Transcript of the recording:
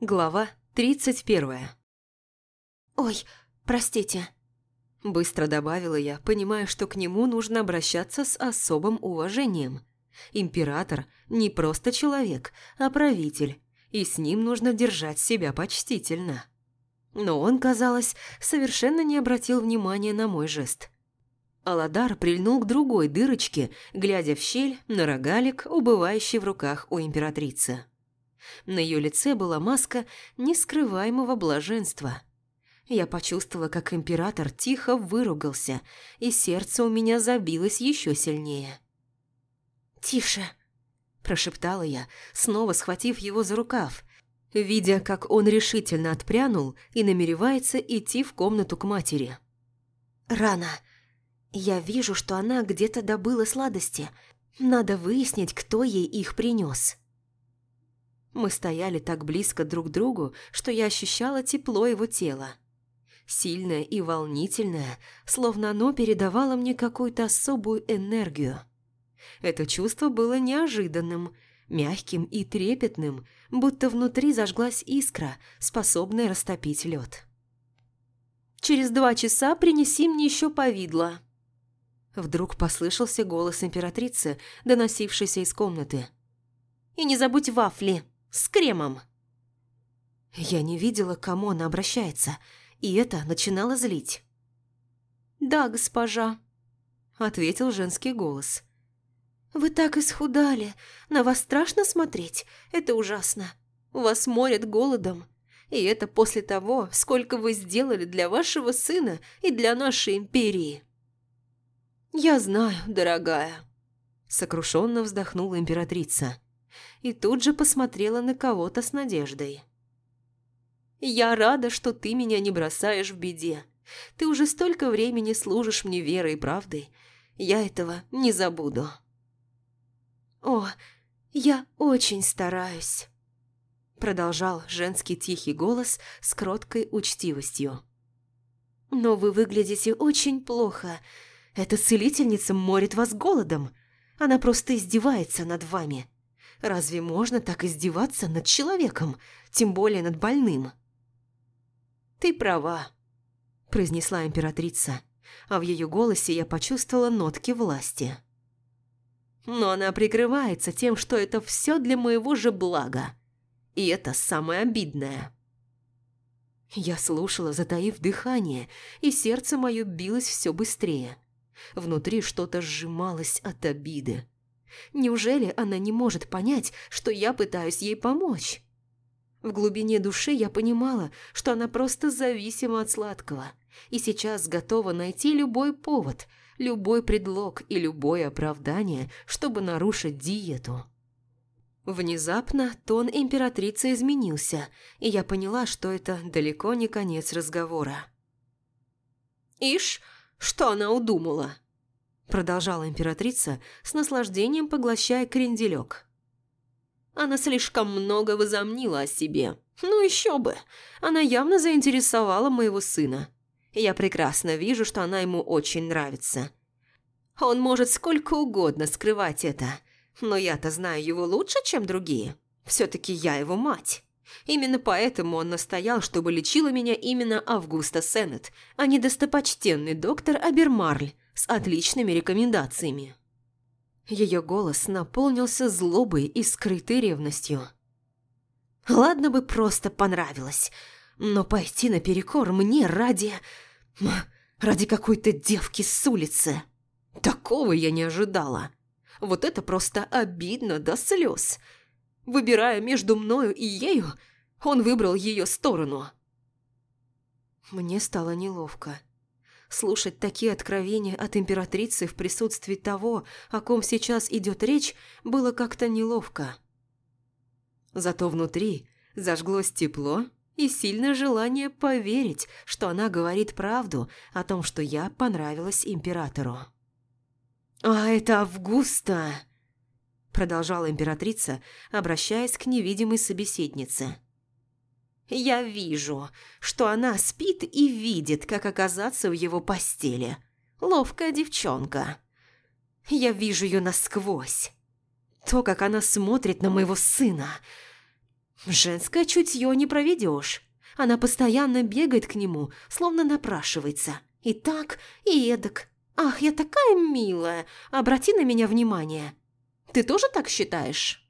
Глава тридцать первая. «Ой, простите», – быстро добавила я, понимая, что к нему нужно обращаться с особым уважением. Император не просто человек, а правитель, и с ним нужно держать себя почтительно. Но он, казалось, совершенно не обратил внимания на мой жест. Аладар прильнул к другой дырочке, глядя в щель на рогалик, убывающий в руках у императрицы. На ее лице была маска нескрываемого блаженства. Я почувствовала, как император тихо выругался, и сердце у меня забилось еще сильнее. «Тише!» – прошептала я, снова схватив его за рукав, видя, как он решительно отпрянул и намеревается идти в комнату к матери. «Рано. Я вижу, что она где-то добыла сладости. Надо выяснить, кто ей их принес. Мы стояли так близко друг к другу, что я ощущала тепло его тела. Сильное и волнительное, словно оно передавало мне какую-то особую энергию. Это чувство было неожиданным, мягким и трепетным, будто внутри зажглась искра, способная растопить лед. «Через два часа принеси мне еще повидло». Вдруг послышался голос императрицы, доносившийся из комнаты. «И не забудь вафли!» С кремом. Я не видела, к кому она обращается, и это начинало злить. «Да, госпожа», — ответил женский голос. «Вы так исхудали. На вас страшно смотреть. Это ужасно. Вас морят голодом. И это после того, сколько вы сделали для вашего сына и для нашей империи». «Я знаю, дорогая», — сокрушенно вздохнула императрица и тут же посмотрела на кого-то с надеждой. «Я рада, что ты меня не бросаешь в беде. Ты уже столько времени служишь мне верой и правдой. Я этого не забуду». «О, я очень стараюсь», – продолжал женский тихий голос с кроткой учтивостью. «Но вы выглядите очень плохо. Эта целительница морит вас голодом. Она просто издевается над вами. Разве можно так издеваться над человеком, тем более над больным? «Ты права», – произнесла императрица, а в ее голосе я почувствовала нотки власти. Но она прикрывается тем, что это все для моего же блага. И это самое обидное. Я слушала, затаив дыхание, и сердце мое билось все быстрее. Внутри что-то сжималось от обиды. Неужели она не может понять, что я пытаюсь ей помочь? В глубине души я понимала, что она просто зависима от сладкого, и сейчас готова найти любой повод, любой предлог и любое оправдание, чтобы нарушить диету. Внезапно тон императрицы изменился, и я поняла, что это далеко не конец разговора. «Ишь, что она удумала?» Продолжала императрица, с наслаждением поглощая кренделек. Она слишком много возомнила о себе. Ну еще бы, она явно заинтересовала моего сына. Я прекрасно вижу, что она ему очень нравится. Он может сколько угодно скрывать это, но я-то знаю его лучше, чем другие. Все-таки я его мать. Именно поэтому он настоял, чтобы лечила меня именно Августа Сеннет, а не достопочтенный доктор Абермарль, с отличными рекомендациями. Ее голос наполнился злобой и скрытой ревностью. Ладно бы просто понравилось, но пойти наперекор мне ради... ради какой-то девки с улицы. Такого я не ожидала. Вот это просто обидно до слез. Выбирая между мною и ею, он выбрал ее сторону. Мне стало неловко. Слушать такие откровения от императрицы в присутствии того, о ком сейчас идет речь, было как-то неловко. Зато внутри зажглось тепло и сильное желание поверить, что она говорит правду о том, что я понравилась императору. «А это Августа!» Продолжала императрица, обращаясь к невидимой собеседнице. Я вижу, что она спит и видит, как оказаться в его постели. Ловкая девчонка. Я вижу ее насквозь. То, как она смотрит на моего сына. Женское чутье не проведешь. Она постоянно бегает к нему, словно напрашивается. И так, и эдак. Ах, я такая милая, обрати на меня внимание. Ты тоже так считаешь?